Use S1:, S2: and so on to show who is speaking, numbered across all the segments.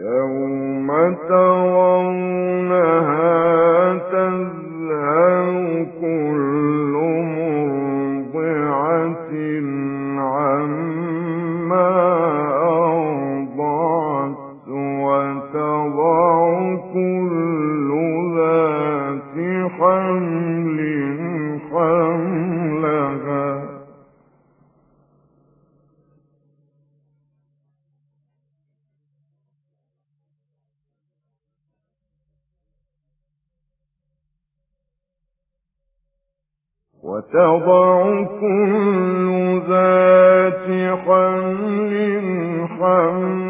S1: يوم تر محمد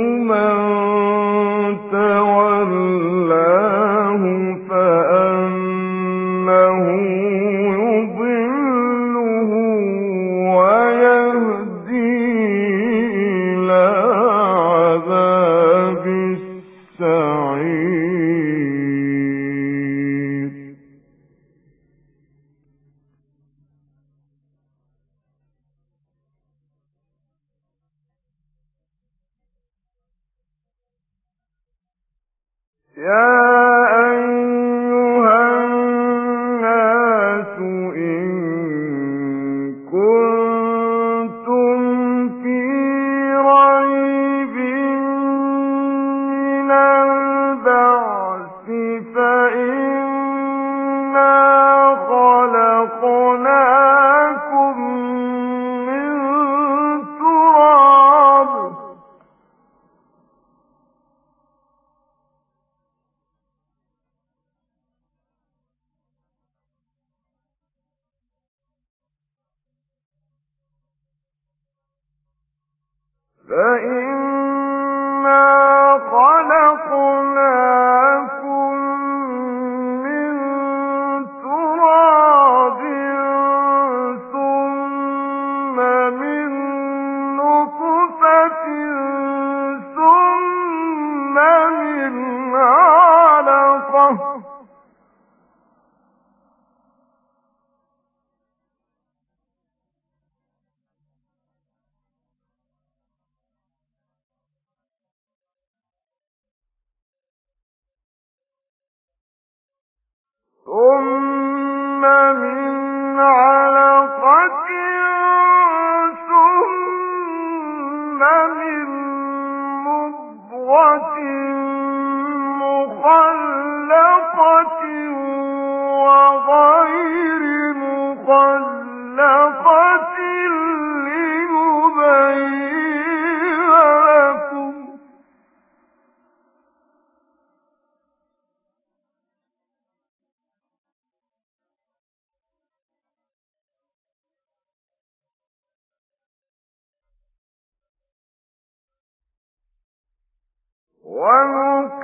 S1: يا ويقوم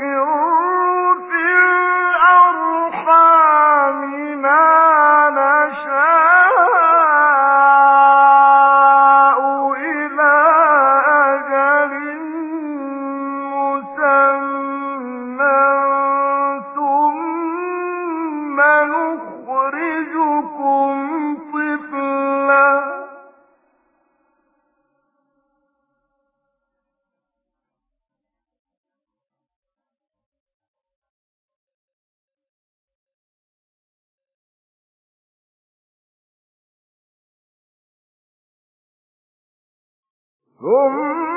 S1: ثم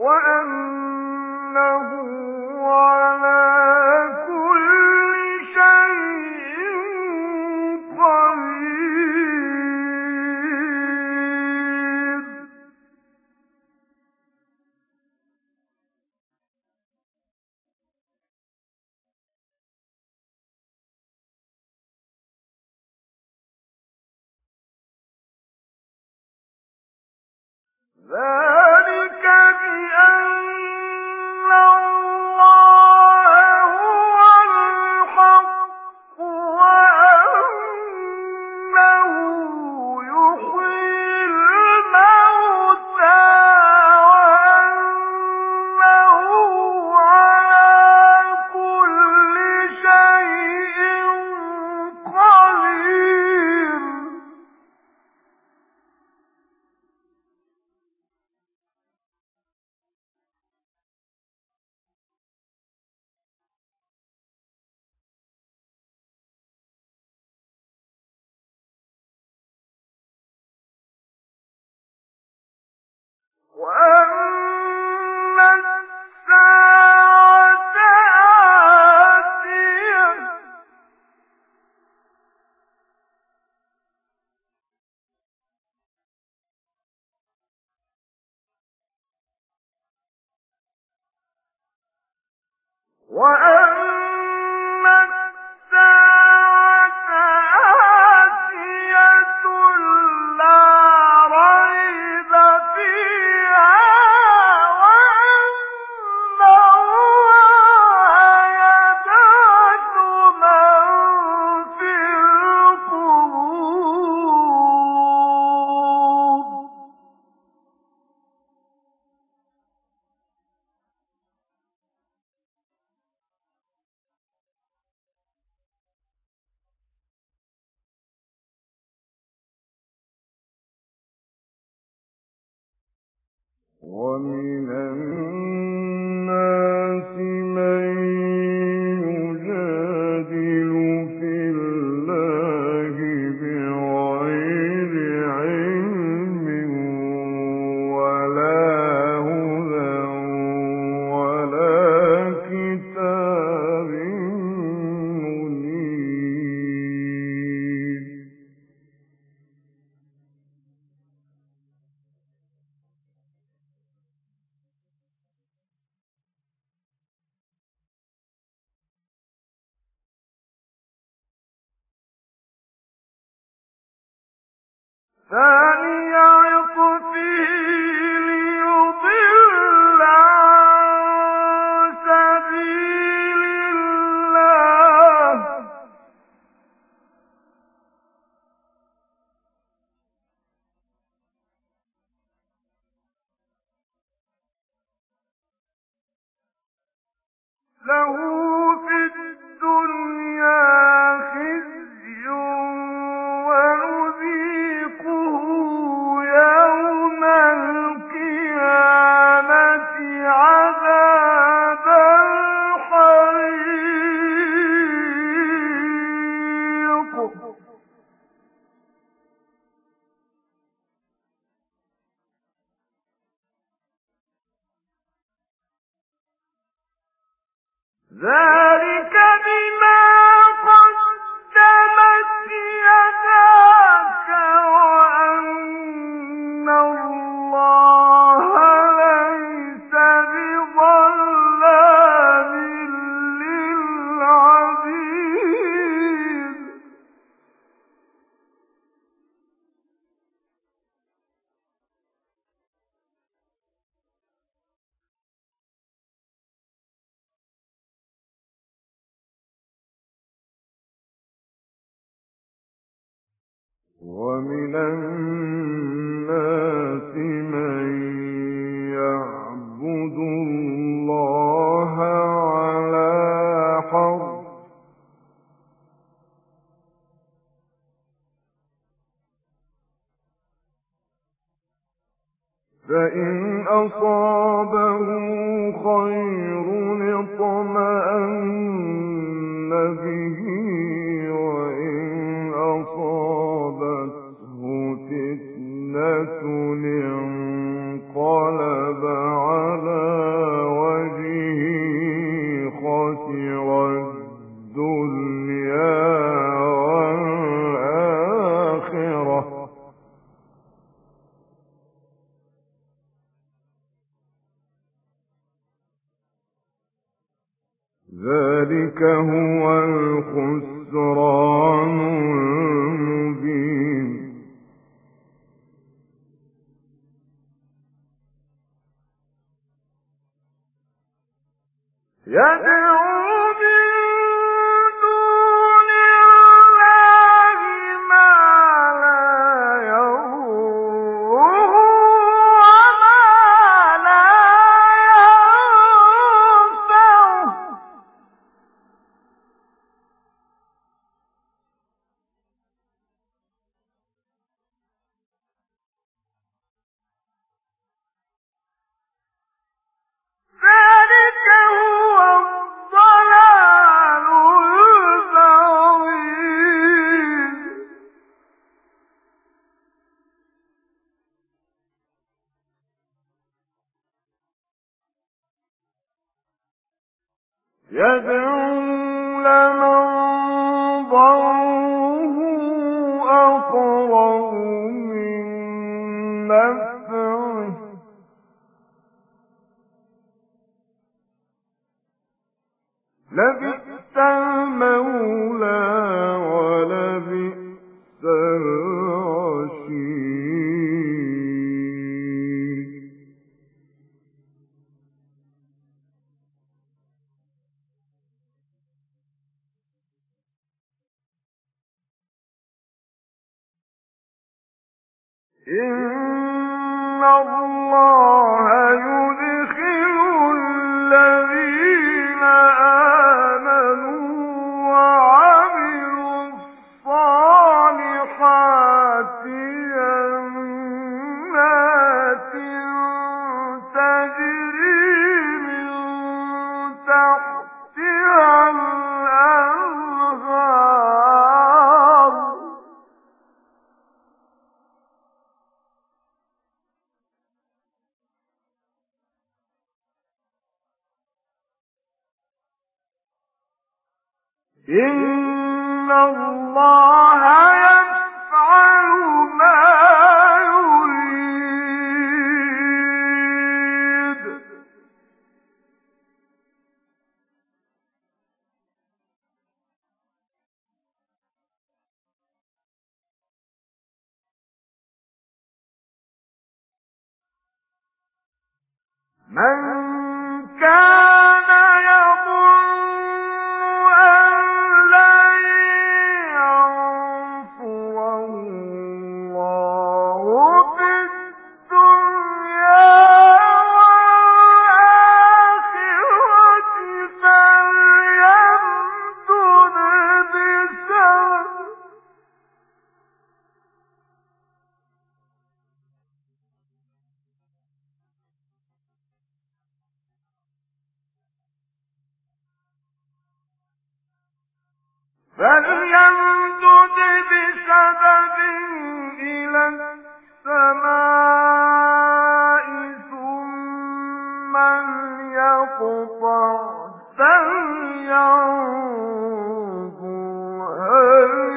S1: وأما What? ومن الناس يدعو الله من كان فليقطع فلينظر هل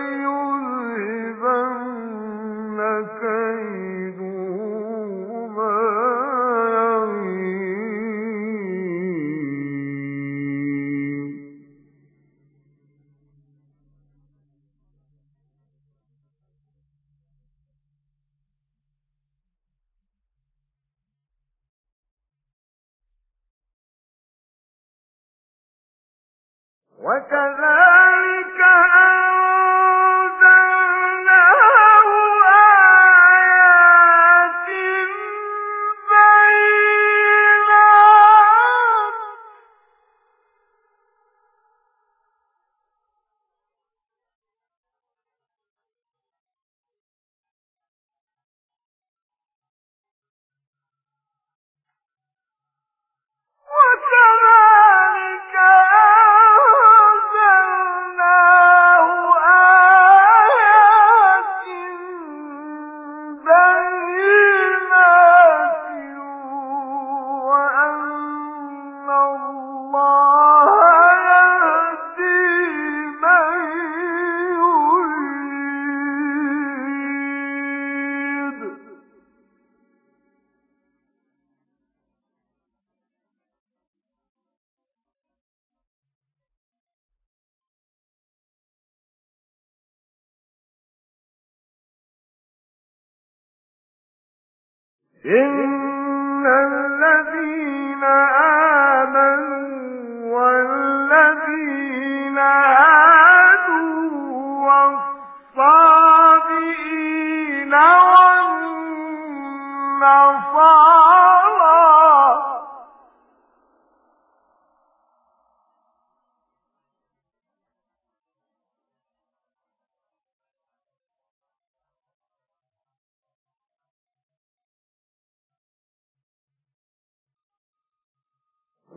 S1: إن الذين آمنوا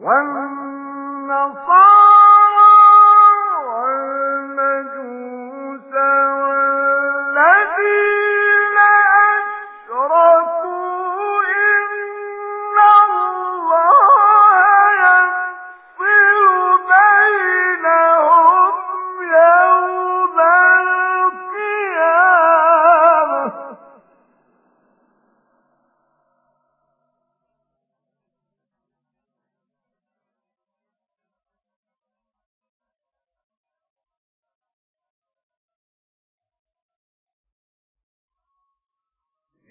S1: One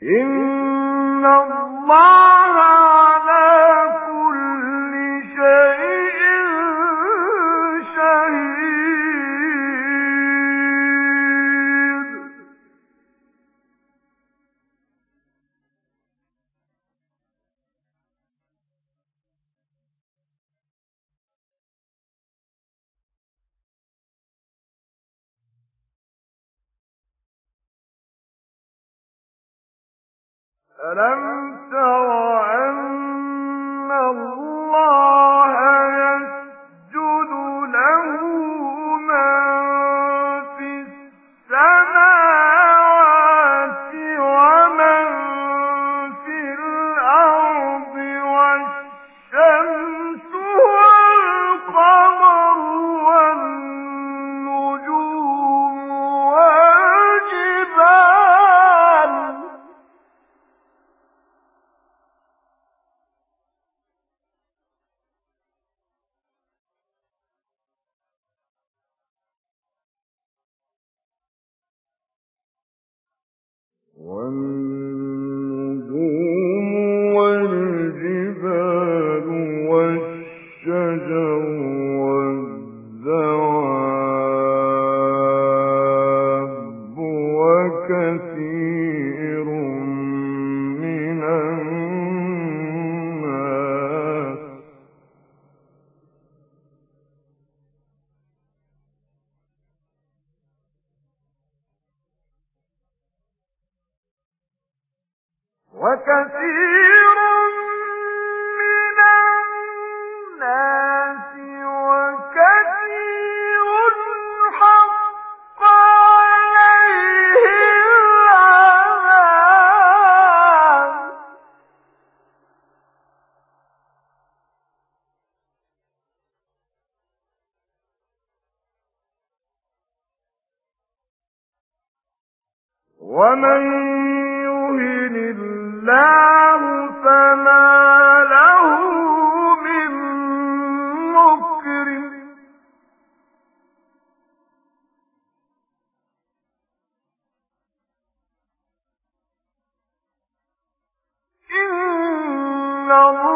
S1: إن الله ألم وكثير الله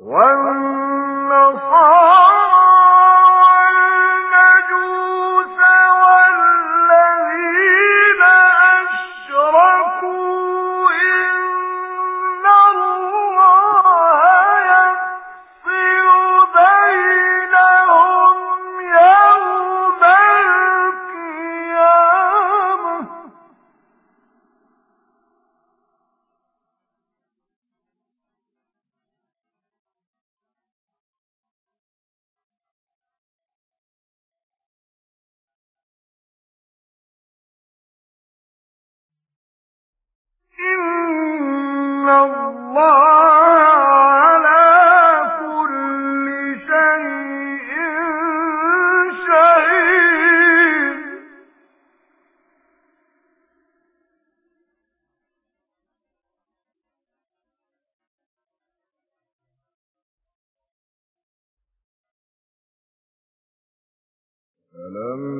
S1: والنصارى لم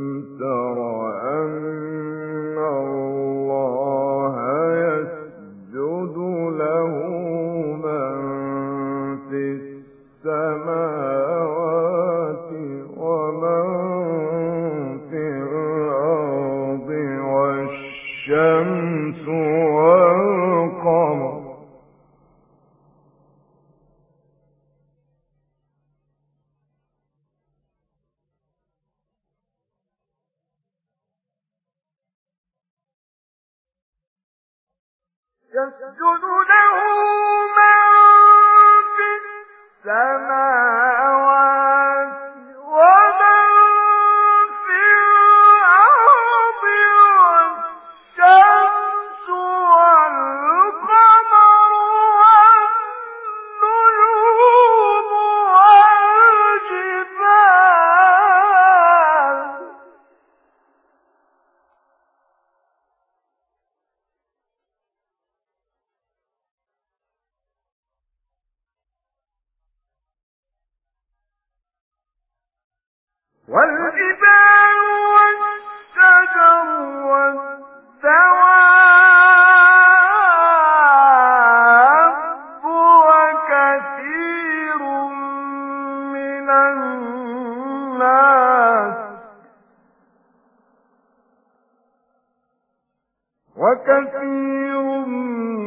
S1: صدق الله